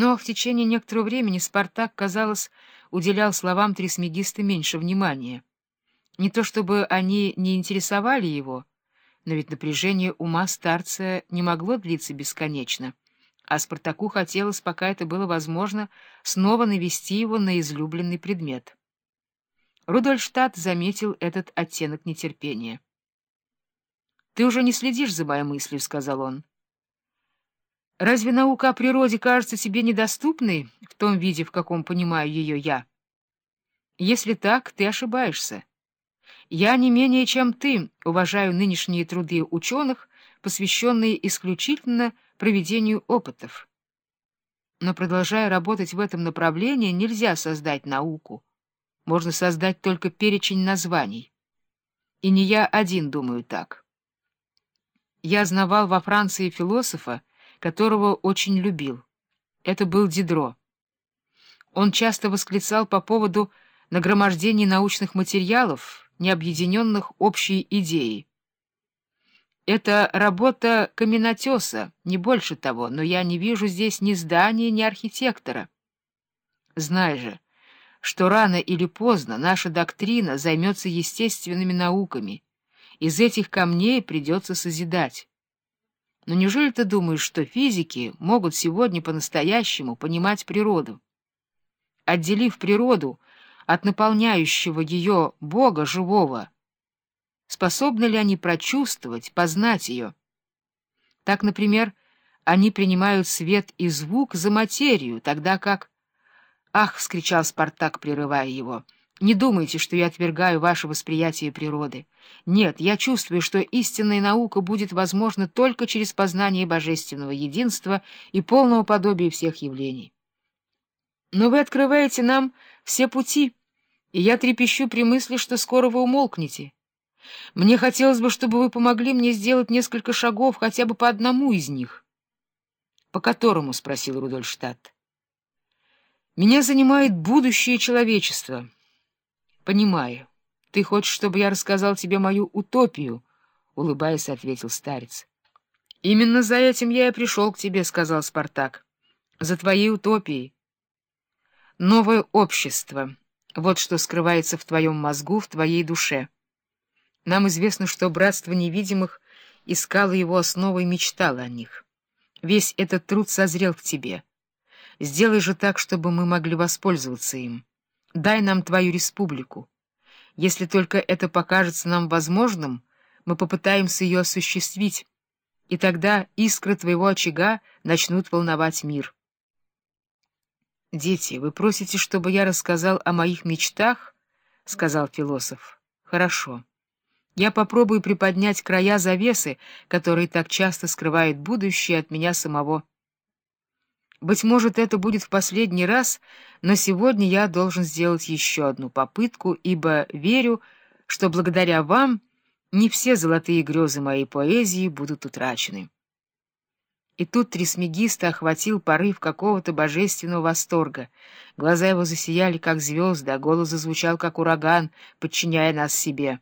Но в течение некоторого времени Спартак, казалось, уделял словам Трисмегиста меньше внимания. Не то чтобы они не интересовали его, но ведь напряжение ума старца не могло длиться бесконечно, а Спартаку хотелось, пока это было возможно, снова навести его на излюбленный предмет. Рудольштадт заметил этот оттенок нетерпения. — Ты уже не следишь за моей мыслью, — сказал он. — Разве наука о природе кажется тебе недоступной в том виде, в каком понимаю ее я? Если так, ты ошибаешься. Я не менее, чем ты, уважаю нынешние труды ученых, посвященные исключительно проведению опытов. Но, продолжая работать в этом направлении, нельзя создать науку. Можно создать только перечень названий. И не я один думаю так. Я знавал во Франции философа, которого очень любил. Это был Дидро. Он часто восклицал по поводу нагромождения научных материалов, не объединенных общей идеей. Это работа каменотеса, не больше того, но я не вижу здесь ни здания, ни архитектора. Знай же, что рано или поздно наша доктрина займется естественными науками. Из этих камней придется созидать. Но неужели ты думаешь, что физики могут сегодня по-настоящему понимать природу? Отделив природу от наполняющего ее Бога живого, способны ли они прочувствовать, познать ее? Так, например, они принимают свет и звук за материю, тогда как... «Ах!» — вскричал Спартак, прерывая его. «Не думайте, что я отвергаю ваше восприятие природы. Нет, я чувствую, что истинная наука будет возможна только через познание божественного единства и полного подобия всех явлений. Но вы открываете нам все пути» и я трепещу при мысли, что скоро вы умолкнете. Мне хотелось бы, чтобы вы помогли мне сделать несколько шагов хотя бы по одному из них. — По которому? — спросил Рудольштадт. — Меня занимает будущее человечества. — Понимаю. Ты хочешь, чтобы я рассказал тебе мою утопию? — улыбаясь, ответил старец. — Именно за этим я и пришел к тебе, — сказал Спартак. — За твоей утопией. Новое общество. Вот что скрывается в твоем мозгу, в твоей душе. Нам известно, что братство невидимых искало его основы и мечтало о них. Весь этот труд созрел в тебе. Сделай же так, чтобы мы могли воспользоваться им. Дай нам твою республику. Если только это покажется нам возможным, мы попытаемся ее осуществить, и тогда искры твоего очага начнут волновать мир». — Дети, вы просите, чтобы я рассказал о моих мечтах? — сказал философ. — Хорошо. Я попробую приподнять края завесы, которые так часто скрывают будущее от меня самого. Быть может, это будет в последний раз, но сегодня я должен сделать еще одну попытку, ибо верю, что благодаря вам не все золотые грезы моей поэзии будут утрачены. И тут Трисмегиста охватил порыв какого-то божественного восторга. Глаза его засияли, как звезды, а голос зазвучал, как ураган, подчиняя нас себе.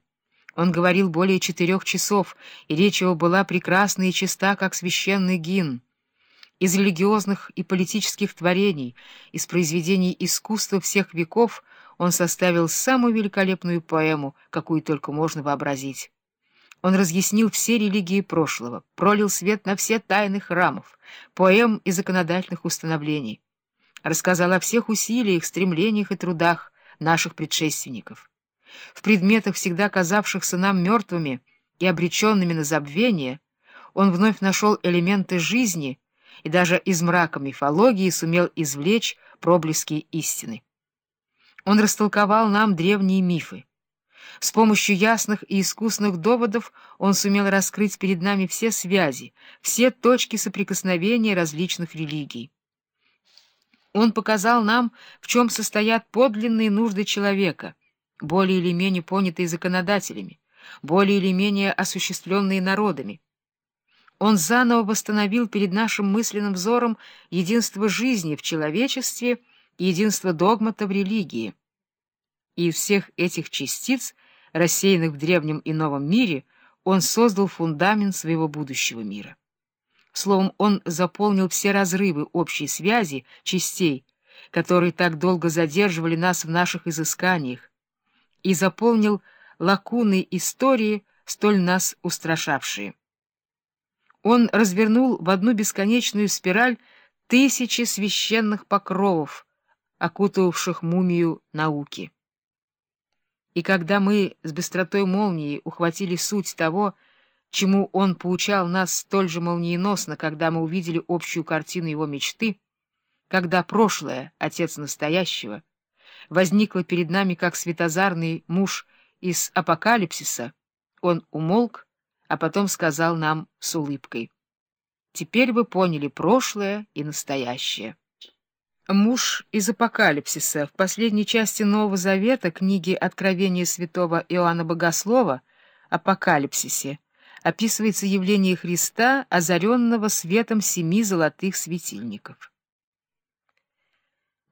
Он говорил более четырех часов, и речь его была прекрасна и чиста, как священный гимн. Из религиозных и политических творений, из произведений искусства всех веков он составил самую великолепную поэму, какую только можно вообразить. Он разъяснил все религии прошлого, пролил свет на все тайны храмов, поэм и законодательных установлений, рассказал о всех усилиях, стремлениях и трудах наших предшественников. В предметах, всегда казавшихся нам мертвыми и обреченными на забвение, он вновь нашел элементы жизни и даже из мрака мифологии сумел извлечь проблески истины. Он растолковал нам древние мифы, с помощью ясных и искусных доводов он сумел раскрыть перед нами все связи, все точки соприкосновения различных религий. Он показал нам, в чем состоят подлинные нужды человека, более или менее понятые законодателями, более или менее осуществленные народами. Он заново восстановил перед нашим мысленным взором единство жизни в человечестве и единство догмата в религии. И из всех этих частиц — рассеянных в древнем и новом мире, он создал фундамент своего будущего мира. Словом, он заполнил все разрывы общей связи частей, которые так долго задерживали нас в наших изысканиях, и заполнил лакуны истории, столь нас устрашавшие. Он развернул в одну бесконечную спираль тысячи священных покровов, окутывавших мумию науки. И когда мы с быстротой молнии ухватили суть того, чему он поучал нас столь же молниеносно, когда мы увидели общую картину его мечты, когда прошлое, отец настоящего, возникло перед нами как светозарный муж из апокалипсиса, он умолк, а потом сказал нам с улыбкой. «Теперь вы поняли прошлое и настоящее». Муж из апокалипсиса в последней части Нового Завета книги Откровения святого Иоанна Богослова «Апокалипсисе» описывается явление Христа, озаренного светом семи золотых светильников.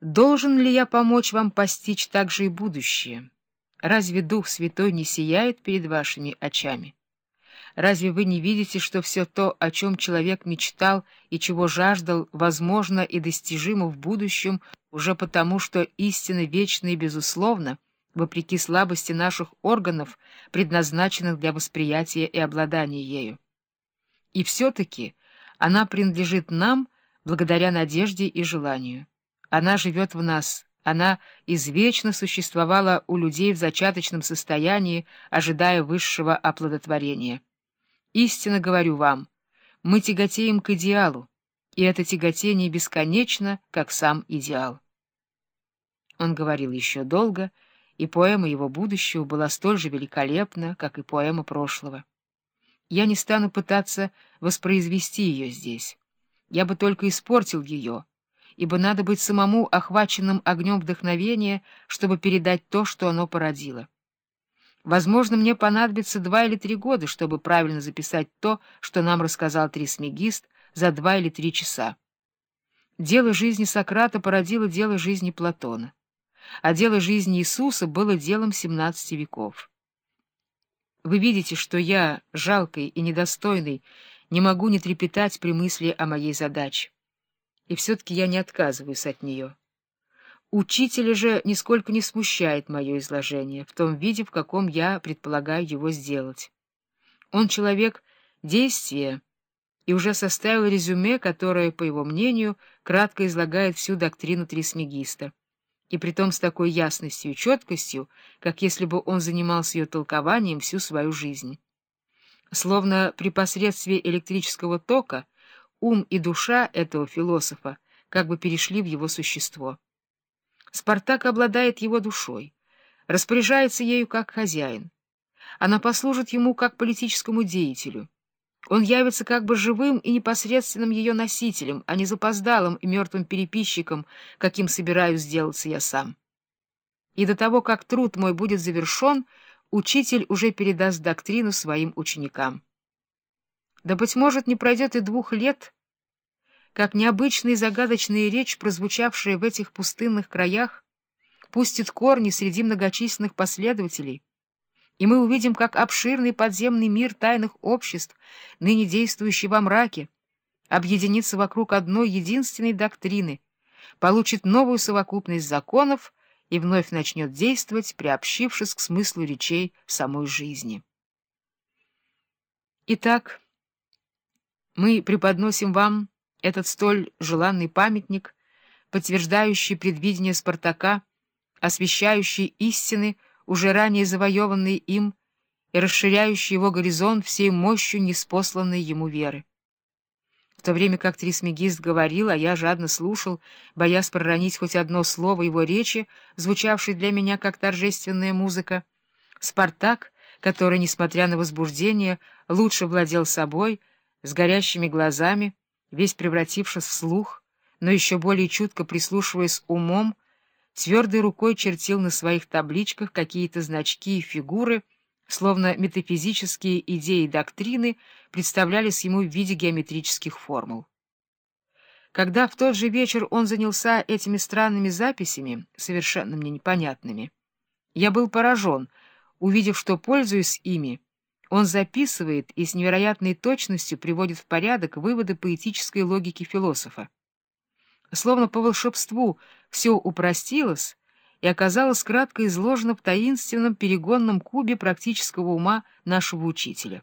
Должен ли я помочь вам постичь также и будущее? Разве Дух Святой не сияет перед вашими очами? Разве вы не видите, что все то, о чем человек мечтал и чего жаждал, возможно и достижимо в будущем, уже потому, что истина вечна и безусловна, вопреки слабости наших органов, предназначенных для восприятия и обладания ею? И все-таки она принадлежит нам благодаря надежде и желанию. Она живет в нас, она извечно существовала у людей в зачаточном состоянии, ожидая высшего оплодотворения. Истинно говорю вам, мы тяготеем к идеалу, и это тяготение бесконечно, как сам идеал. Он говорил еще долго, и поэма его будущего была столь же великолепна, как и поэма прошлого. Я не стану пытаться воспроизвести ее здесь. Я бы только испортил ее, ибо надо быть самому охваченным огнем вдохновения, чтобы передать то, что оно породило. Возможно, мне понадобится два или три года, чтобы правильно записать то, что нам рассказал Трисмегист за два или три часа. Дело жизни Сократа породило дело жизни Платона, а дело жизни Иисуса было делом XVII веков. Вы видите, что я, жалкий и недостойный, не могу не трепетать при мысли о моей задаче. И все-таки я не отказываюсь от нее. Учителя же нисколько не смущает мое изложение в том виде, в каком я предполагаю его сделать. Он человек действия и уже составил резюме, которое, по его мнению, кратко излагает всю доктрину Трисмегиста, и притом с такой ясностью и четкостью, как если бы он занимался ее толкованием всю свою жизнь. Словно при посредстве электрического тока ум и душа этого философа как бы перешли в его существо. Спартак обладает его душой, распоряжается ею как хозяин. Она послужит ему как политическому деятелю. Он явится как бы живым и непосредственным ее носителем, а не запоздалым и мертвым переписчиком, каким собираюсь сделаться я сам. И до того, как труд мой будет завершен, учитель уже передаст доктрину своим ученикам. Да, быть может, не пройдет и двух лет, как необычная и загадочная речь, прозвучавшая в этих пустынных краях, пустит корни среди многочисленных последователей, и мы увидим, как обширный подземный мир тайных обществ, ныне действующий во мраке, объединится вокруг одной единственной доктрины, получит новую совокупность законов и вновь начнет действовать, приобщившись к смыслу речей самой жизни. Итак, мы преподносим вам этот столь желанный памятник, подтверждающий предвидение Спартака, освещающий истины, уже ранее завоеванные им, и расширяющий его горизонт всей мощью неспосланной ему веры. В то время как Трисмегист говорил, а я жадно слушал, боясь проронить хоть одно слово его речи, звучавшей для меня как торжественная музыка, Спартак, который, несмотря на возбуждение, лучше владел собой, с горящими глазами, весь превратившись в слух, но еще более чутко прислушиваясь умом, твердой рукой чертил на своих табличках какие-то значки и фигуры, словно метафизические идеи и доктрины представлялись ему в виде геометрических формул. Когда в тот же вечер он занялся этими странными записями, совершенно мне непонятными, я был поражен, увидев, что, пользуясь ими, Он записывает и с невероятной точностью приводит в порядок выводы поэтической логики философа. Словно по волшебству все упростилось и оказалось кратко изложено в таинственном перегонном кубе практического ума нашего учителя.